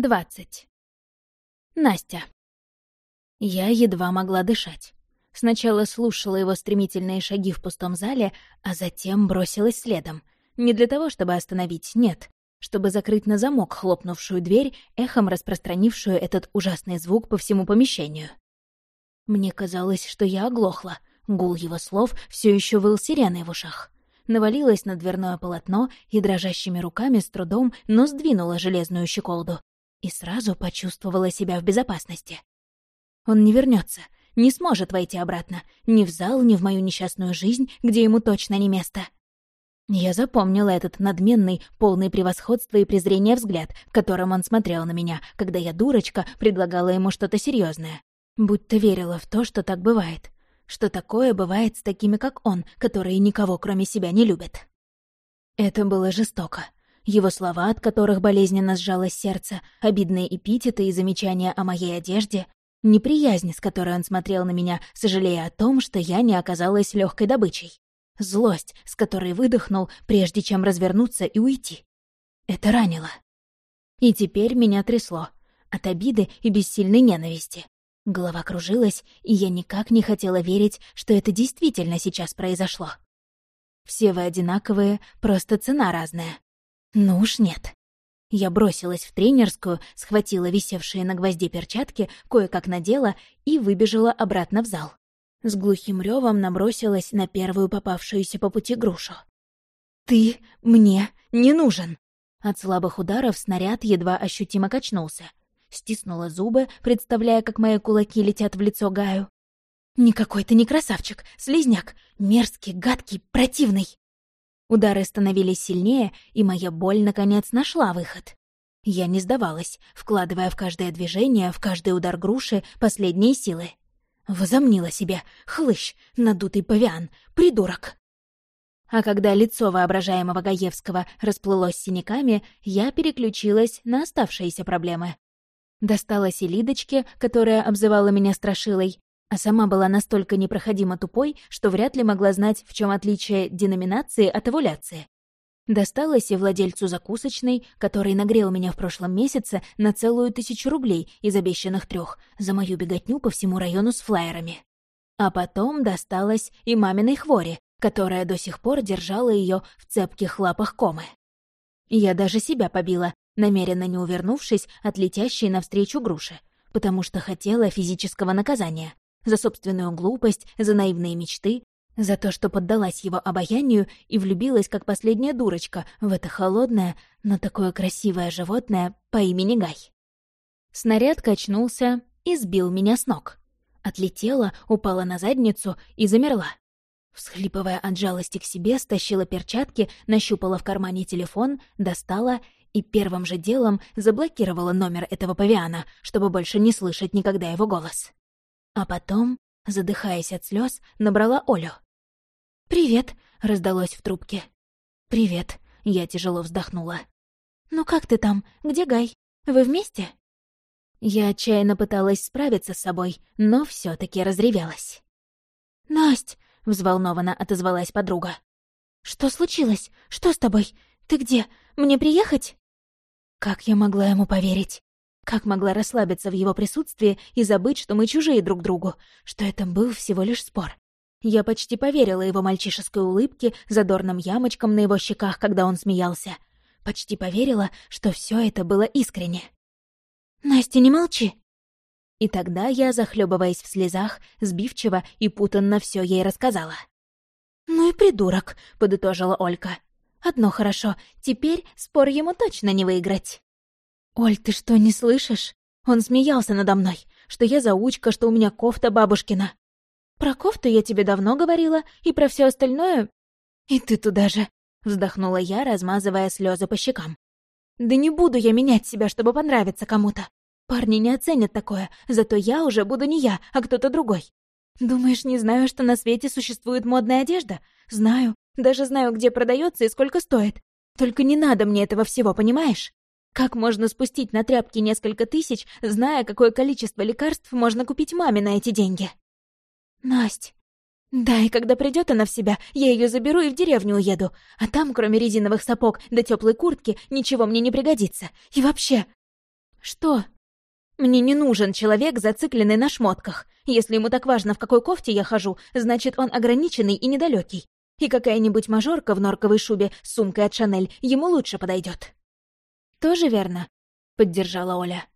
20. Настя. Я едва могла дышать. Сначала слушала его стремительные шаги в пустом зале, а затем бросилась следом. Не для того, чтобы остановить, нет. Чтобы закрыть на замок хлопнувшую дверь, эхом распространившую этот ужасный звук по всему помещению. Мне казалось, что я оглохла. Гул его слов все еще выл сиреной в ушах навалилась на дверное полотно и дрожащими руками с трудом, но сдвинула железную щеколду и сразу почувствовала себя в безопасности. Он не вернется, не сможет войти обратно, ни в зал, ни в мою несчастную жизнь, где ему точно не место. Я запомнила этот надменный, полный превосходства и презрения взгляд, которым он смотрел на меня, когда я, дурочка, предлагала ему что-то серьезное. Будто верила в то, что так бывает. Что такое бывает с такими, как он, которые никого кроме себя не любят. Это было жестоко. Его слова, от которых болезненно сжалось сердце, обидные эпитеты и замечания о моей одежде, неприязнь, с которой он смотрел на меня, сожалея о том, что я не оказалась легкой добычей, злость, с которой выдохнул, прежде чем развернуться и уйти. Это ранило. И теперь меня трясло от обиды и бессильной ненависти. Голова кружилась, и я никак не хотела верить, что это действительно сейчас произошло. Все вы одинаковые, просто цена разная. Ну уж нет. Я бросилась в тренерскую, схватила висевшие на гвозде перчатки, кое-как надела и выбежала обратно в зал. С глухим ревом набросилась на первую попавшуюся по пути грушу. «Ты мне не нужен!» От слабых ударов снаряд едва ощутимо качнулся. Стиснула зубы, представляя, как мои кулаки летят в лицо Гаю. «Никакой ты не красавчик, слизняк, мерзкий, гадкий, противный!» Удары становились сильнее, и моя боль, наконец, нашла выход. Я не сдавалась, вкладывая в каждое движение, в каждый удар груши последние силы. Возомнила себе хлыщ, надутый павиан, придурок. А когда лицо воображаемого Гаевского расплылось синяками, я переключилась на оставшиеся проблемы. Достала селидочки, которая обзывала меня страшилой, а сама была настолько непроходимо тупой, что вряд ли могла знать, в чем отличие деноминации от овуляции. Досталось и владельцу закусочной, который нагрел меня в прошлом месяце на целую тысячу рублей из обещанных трех за мою беготню по всему району с флайерами. А потом досталось и маминой хвори, которая до сих пор держала ее в цепких лапах комы. Я даже себя побила, намеренно не увернувшись от летящей навстречу груши, потому что хотела физического наказания за собственную глупость, за наивные мечты, за то, что поддалась его обаянию и влюбилась как последняя дурочка в это холодное, но такое красивое животное по имени Гай. Снаряд качнулся и сбил меня с ног. Отлетела, упала на задницу и замерла. Всхлипывая от жалости к себе, стащила перчатки, нащупала в кармане телефон, достала и первым же делом заблокировала номер этого павиана, чтобы больше не слышать никогда его голос. А потом, задыхаясь от слез, набрала Олю. «Привет», — раздалось в трубке. «Привет», — я тяжело вздохнула. «Ну как ты там? Где Гай? Вы вместе?» Я отчаянно пыталась справиться с собой, но все таки разревелась. «Насть!» — взволнованно отозвалась подруга. «Что случилось? Что с тобой? Ты где? Мне приехать?» Как я могла ему поверить? Как могла расслабиться в его присутствии и забыть, что мы чужие друг другу, что это был всего лишь спор? Я почти поверила его мальчишеской улыбке, задорным ямочкам на его щеках, когда он смеялся. Почти поверила, что все это было искренне. «Настя, не молчи!» И тогда я, захлебываясь в слезах, сбивчиво и путанно все ей рассказала. «Ну и придурок», — подытожила Олька. «Одно хорошо, теперь спор ему точно не выиграть». «Оль, ты что, не слышишь? Он смеялся надо мной, что я заучка, что у меня кофта бабушкина. Про кофту я тебе давно говорила, и про все остальное... И ты туда же», — вздохнула я, размазывая слезы по щекам. «Да не буду я менять себя, чтобы понравиться кому-то. Парни не оценят такое, зато я уже буду не я, а кто-то другой. Думаешь, не знаю, что на свете существует модная одежда? Знаю, даже знаю, где продается и сколько стоит. Только не надо мне этого всего, понимаешь? Как можно спустить на тряпки несколько тысяч, зная, какое количество лекарств можно купить маме на эти деньги? Насть. Да, и когда придет она в себя, я ее заберу и в деревню уеду. А там, кроме резиновых сапог да теплой куртки, ничего мне не пригодится. И вообще... «Что?» «Мне не нужен человек, зацикленный на шмотках. Если ему так важно, в какой кофте я хожу, значит, он ограниченный и недалекий. И какая-нибудь мажорка в норковой шубе с сумкой от Шанель ему лучше подойдет. «Тоже верно», — поддержала Оля.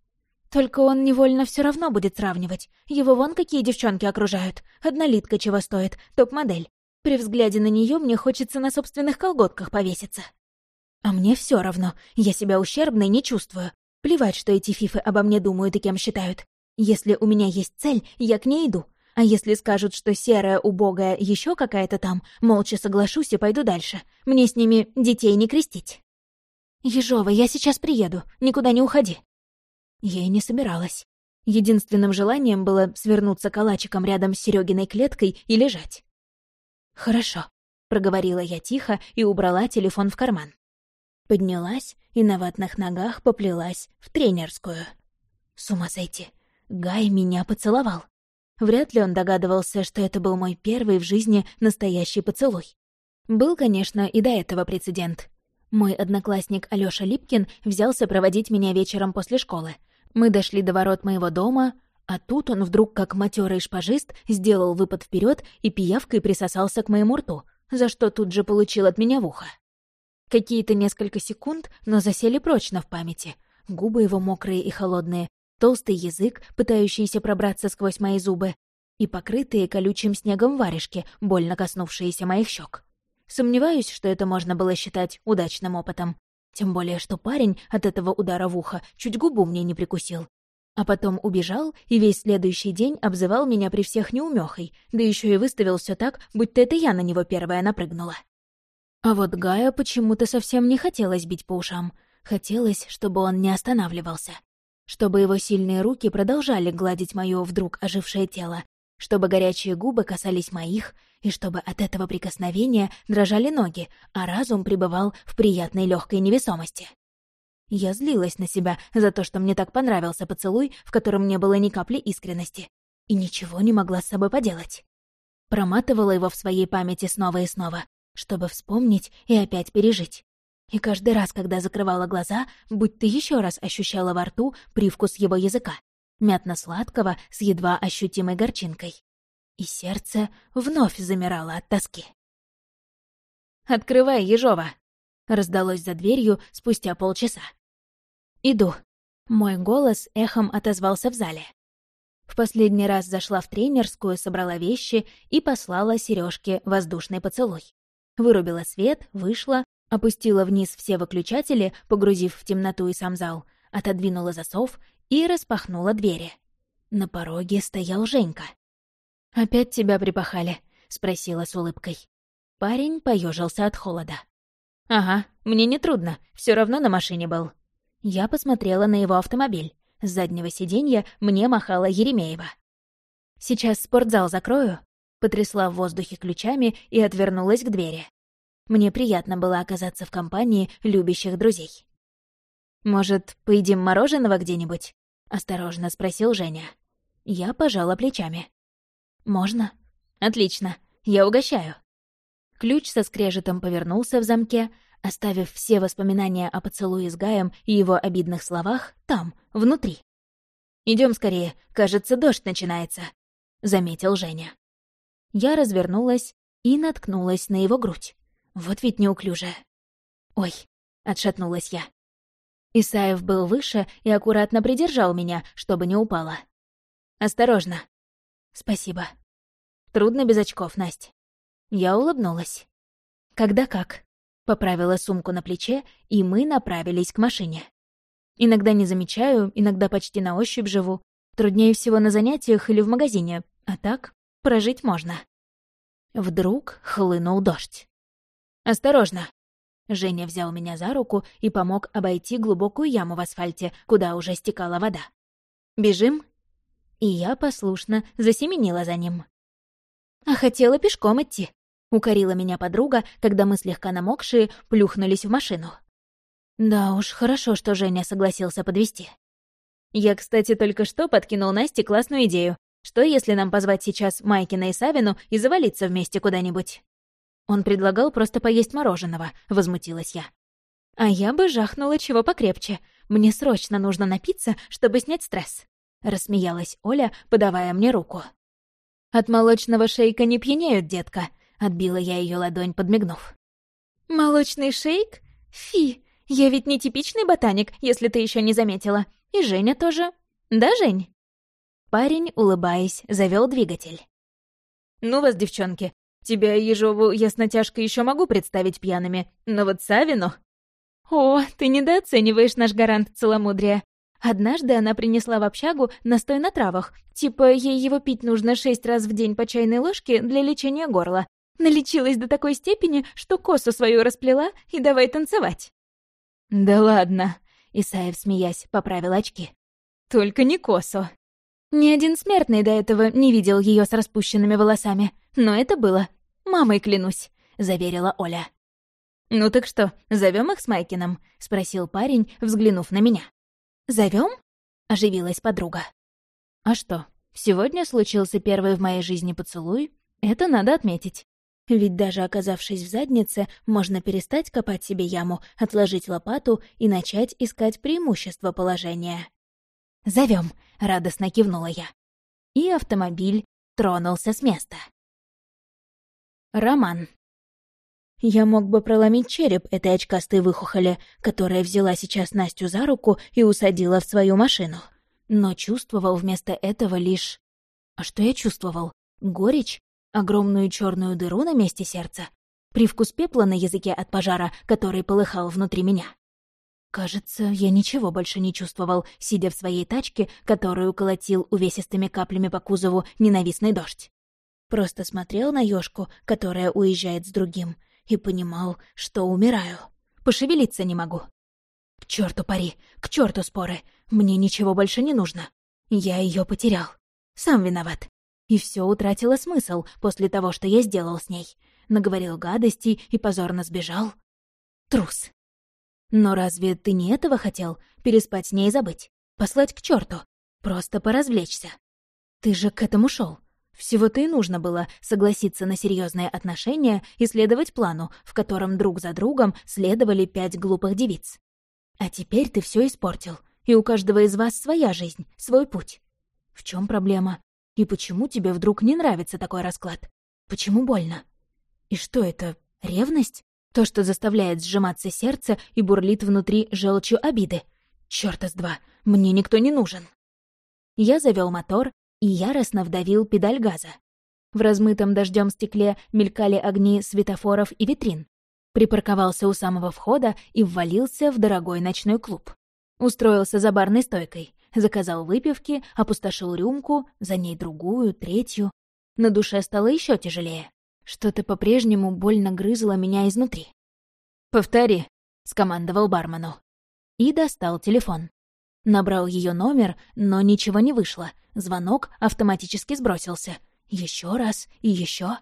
«Только он невольно все равно будет сравнивать. Его вон какие девчонки окружают. Однолитка чего стоит, топ-модель. При взгляде на нее мне хочется на собственных колготках повеситься. А мне все равно, я себя ущербной не чувствую. Плевать, что эти фифы обо мне думают и кем считают. Если у меня есть цель, я к ней иду. А если скажут, что серая, убогая, еще какая-то там, молча соглашусь и пойду дальше. Мне с ними детей не крестить. «Ежова, я сейчас приеду, никуда не уходи». Я и не собиралась. Единственным желанием было свернуться калачиком рядом с Серегиной клеткой и лежать. «Хорошо», — проговорила я тихо и убрала телефон в карман. Поднялась и на ватных ногах поплелась в тренерскую. С ума сойти. Гай меня поцеловал. Вряд ли он догадывался, что это был мой первый в жизни настоящий поцелуй. Был, конечно, и до этого прецедент. Мой одноклассник Алёша Липкин взялся проводить меня вечером после школы. Мы дошли до ворот моего дома, а тут он вдруг, как матерый шпажист, сделал выпад вперед и пиявкой присосался к моему рту, за что тут же получил от меня в ухо. Какие-то несколько секунд, но засели прочно в памяти. Губы его мокрые и холодные, толстый язык, пытающийся пробраться сквозь мои зубы, и покрытые колючим снегом варежки, больно коснувшиеся моих щек. Сомневаюсь, что это можно было считать удачным опытом. Тем более, что парень от этого удара в ухо чуть губу мне не прикусил, а потом убежал и весь следующий день обзывал меня при всех неумехой, да еще и выставил все так, будто это я на него первая напрыгнула. А вот Гая почему-то совсем не хотелось бить по ушам. Хотелось, чтобы он не останавливался. Чтобы его сильные руки продолжали гладить мое вдруг ожившее тело, чтобы горячие губы касались моих, и чтобы от этого прикосновения дрожали ноги, а разум пребывал в приятной легкой невесомости. Я злилась на себя за то, что мне так понравился поцелуй, в котором не было ни капли искренности, и ничего не могла с собой поделать. Проматывала его в своей памяти снова и снова, чтобы вспомнить и опять пережить. И каждый раз, когда закрывала глаза, будь ты еще раз ощущала во рту привкус его языка, мятно-сладкого с едва ощутимой горчинкой. И сердце вновь замирало от тоски. «Открывай, Ежова!» раздалось за дверью спустя полчаса. «Иду». Мой голос эхом отозвался в зале. В последний раз зашла в тренерскую, собрала вещи и послала Сережке воздушный поцелуй. Вырубила свет, вышла, опустила вниз все выключатели, погрузив в темноту и сам зал, отодвинула засов и распахнула двери. На пороге стоял Женька. «Опять тебя припахали?» — спросила с улыбкой. Парень поежился от холода. «Ага, мне не трудно, все равно на машине был». Я посмотрела на его автомобиль. С заднего сиденья мне махала Еремеева. «Сейчас спортзал закрою», потрясла в воздухе ключами и отвернулась к двери. Мне приятно было оказаться в компании любящих друзей. «Может, поедим мороженого где-нибудь?» — осторожно спросил Женя. Я пожала плечами. «Можно?» «Отлично, я угощаю». Ключ со скрежетом повернулся в замке, оставив все воспоминания о поцелуе с Гаем и его обидных словах там, внутри. Идем скорее, кажется, дождь начинается», — заметил Женя. Я развернулась и наткнулась на его грудь. Вот ведь неуклюжая. «Ой», — отшатнулась я. Исаев был выше и аккуратно придержал меня, чтобы не упала. «Осторожно». «Спасибо». «Трудно без очков, Насть». Я улыбнулась. «Когда как?» Поправила сумку на плече, и мы направились к машине. Иногда не замечаю, иногда почти на ощупь живу. Труднее всего на занятиях или в магазине, а так прожить можно. Вдруг хлынул дождь. «Осторожно!» Женя взял меня за руку и помог обойти глубокую яму в асфальте, куда уже стекала вода. «Бежим?» И я послушно засеменила за ним. А хотела пешком идти. Укорила меня подруга, когда мы слегка намокшие плюхнулись в машину. Да уж, хорошо, что Женя согласился подвести. Я, кстати, только что подкинул Насте классную идею. Что, если нам позвать сейчас Майкина и Савину и завалиться вместе куда-нибудь? Он предлагал просто поесть мороженого, возмутилась я. А я бы жахнула чего покрепче. Мне срочно нужно напиться, чтобы снять стресс», — рассмеялась Оля, подавая мне руку. «От молочного шейка не пьянеют, детка», — отбила я ее ладонь, подмигнув. «Молочный шейк? Фи, я ведь не типичный ботаник, если ты еще не заметила. И Женя тоже. Да, Жень?» Парень, улыбаясь, завел двигатель. «Ну вас, девчонки, тебя, Ежову, я с натяжкой еще могу представить пьяными, но вот Савину...» «О, ты недооцениваешь наш гарант целомудрия. Однажды она принесла в общагу настой на травах. Типа, ей его пить нужно шесть раз в день по чайной ложке для лечения горла. Налечилась до такой степени, что косу свою расплела и давай танцевать». «Да ладно», — Исаев, смеясь, поправил очки. «Только не косу». Ни один смертный до этого не видел ее с распущенными волосами. Но это было. Мамой клянусь, заверила Оля. «Ну так что, зовем их с Майкином?» — спросил парень, взглянув на меня. Зовем? оживилась подруга. «А что, сегодня случился первый в моей жизни поцелуй? Это надо отметить. Ведь даже оказавшись в заднице, можно перестать копать себе яму, отложить лопату и начать искать преимущество положения. Зовем, радостно кивнула я. И автомобиль тронулся с места. Роман. Я мог бы проломить череп этой очкастой выхухоли, которая взяла сейчас Настю за руку и усадила в свою машину. Но чувствовал вместо этого лишь... А что я чувствовал? Горечь? Огромную черную дыру на месте сердца? Привкус пепла на языке от пожара, который полыхал внутри меня? Кажется, я ничего больше не чувствовал, сидя в своей тачке, которую колотил увесистыми каплями по кузову ненавистный дождь. Просто смотрел на ёшку, которая уезжает с другим, и понимал, что умираю. Пошевелиться не могу. К черту пари, к черту споры. Мне ничего больше не нужно. Я ее потерял. Сам виноват. И все утратило смысл после того, что я сделал с ней. Наговорил гадостей и позорно сбежал. Трус. Но разве ты не этого хотел? Переспать с ней и забыть? Послать к черту? Просто поразвлечься? Ты же к этому шел. Всего-то и нужно было согласиться на серьезные отношения и следовать плану, в котором друг за другом следовали пять глупых девиц. А теперь ты все испортил, и у каждого из вас своя жизнь, свой путь. В чем проблема? И почему тебе вдруг не нравится такой расклад? Почему больно? И что это, ревность? То, что заставляет сжиматься сердце и бурлит внутри желчью обиды. Чёрта с два, мне никто не нужен. Я завёл мотор и яростно вдавил педаль газа. В размытом дождем стекле мелькали огни светофоров и витрин. Припарковался у самого входа и ввалился в дорогой ночной клуб. Устроился за барной стойкой, заказал выпивки, опустошил рюмку, за ней другую, третью. На душе стало еще тяжелее. Что-то по-прежнему больно грызло меня изнутри. «Повтори», — скомандовал бармену. И достал телефон. Набрал ее номер, но ничего не вышло. Звонок автоматически сбросился. Еще раз и еще.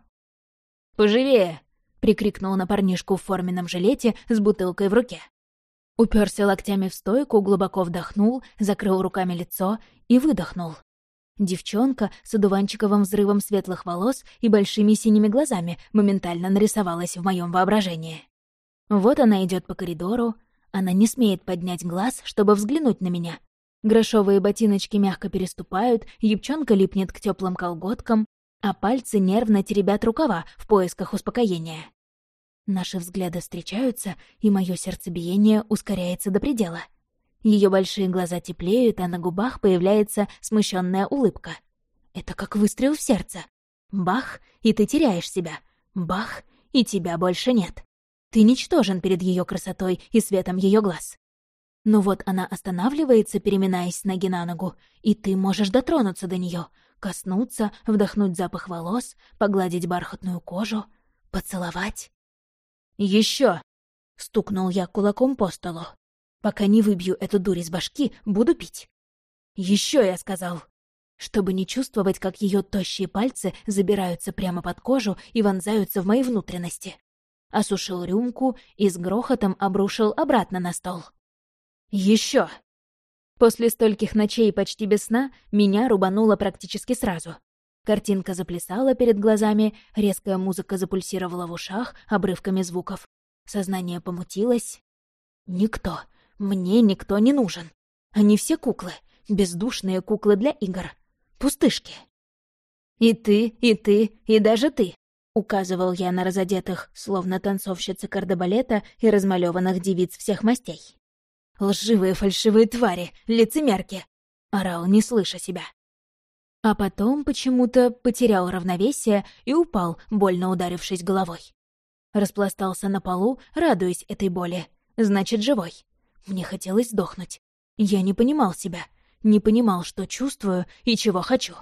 «Поживее!» — прикрикнул на парнишку в форменном жилете с бутылкой в руке. Уперся локтями в стойку, глубоко вдохнул, закрыл руками лицо и выдохнул. Девчонка с одуванчиковым взрывом светлых волос и большими синими глазами моментально нарисовалась в моем воображении. Вот она идет по коридору, она не смеет поднять глаз, чтобы взглянуть на меня. Грошовые ботиночки мягко переступают, юбчонка липнет к теплым колготкам, а пальцы нервно теребят рукава в поисках успокоения. Наши взгляды встречаются, и мое сердцебиение ускоряется до предела — ее большие глаза теплеют, а на губах появляется смущенная улыбка. Это как выстрел в сердце. Бах, и ты теряешь себя. Бах, и тебя больше нет. Ты ничтожен перед ее красотой и светом ее глаз. Но вот она останавливается, переминаясь ноги на ногу, и ты можешь дотронуться до нее, коснуться, вдохнуть запах волос, погладить бархатную кожу, поцеловать. Еще! стукнул я кулаком по столу. Пока не выбью эту дурь из башки, буду пить. Еще я сказал. Чтобы не чувствовать, как ее тощие пальцы забираются прямо под кожу и вонзаются в мои внутренности. Осушил рюмку и с грохотом обрушил обратно на стол. Еще. После стольких ночей почти без сна меня рубануло практически сразу. Картинка заплясала перед глазами, резкая музыка запульсировала в ушах обрывками звуков. Сознание помутилось. Никто, Мне никто не нужен. Они все куклы, бездушные куклы для игр. Пустышки. И ты, и ты, и даже ты. Указывал я на разодетых, словно танцовщицы кардебалета и размалеванных девиц всех мастей. «Лживые фальшивые твари, лицемерки!» — орал, не слыша себя. А потом почему-то потерял равновесие и упал, больно ударившись головой. Распластался на полу, радуясь этой боли. Значит, живой. Мне хотелось сдохнуть. Я не понимал себя, не понимал, что чувствую и чего хочу.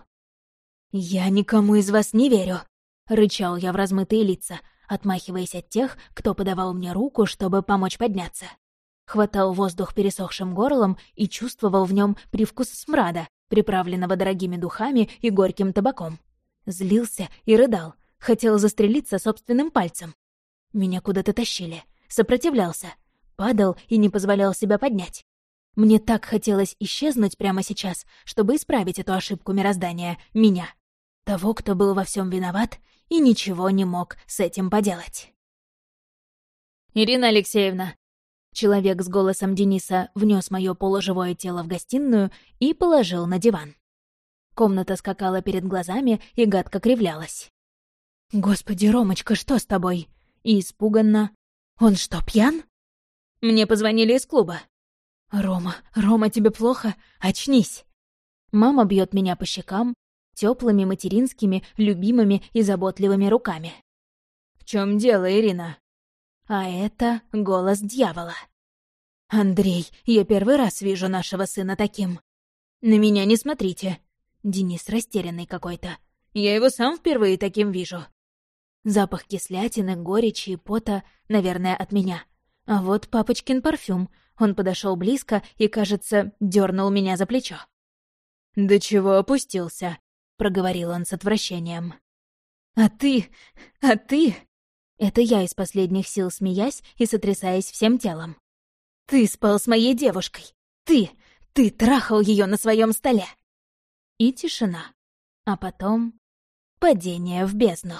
«Я никому из вас не верю», — рычал я в размытые лица, отмахиваясь от тех, кто подавал мне руку, чтобы помочь подняться. Хватал воздух пересохшим горлом и чувствовал в нем привкус смрада, приправленного дорогими духами и горьким табаком. Злился и рыдал, хотел застрелиться собственным пальцем. Меня куда-то тащили, сопротивлялся, падал и не позволял себя поднять. Мне так хотелось исчезнуть прямо сейчас, чтобы исправить эту ошибку мироздания, меня. Того, кто был во всем виноват и ничего не мог с этим поделать. «Ирина Алексеевна!» Человек с голосом Дениса внес мое полуживое тело в гостиную и положил на диван. Комната скакала перед глазами и гадко кривлялась. «Господи, Ромочка, что с тобой?» И испуганно. «Он что, пьян?» Мне позвонили из клуба. «Рома, Рома, тебе плохо? Очнись!» Мама бьет меня по щекам, теплыми материнскими, любимыми и заботливыми руками. «В чем дело, Ирина?» А это голос дьявола. «Андрей, я первый раз вижу нашего сына таким. На меня не смотрите». Денис растерянный какой-то. «Я его сам впервые таким вижу». Запах кислятины, горечи и пота, наверное, от меня. А вот папочкин парфюм. Он подошел близко и, кажется, дернул меня за плечо. «Да чего опустился?» — проговорил он с отвращением. «А ты... а ты...» Это я из последних сил смеясь и сотрясаясь всем телом. «Ты спал с моей девушкой! Ты! Ты трахал ее на своем столе!» И тишина. А потом падение в бездну.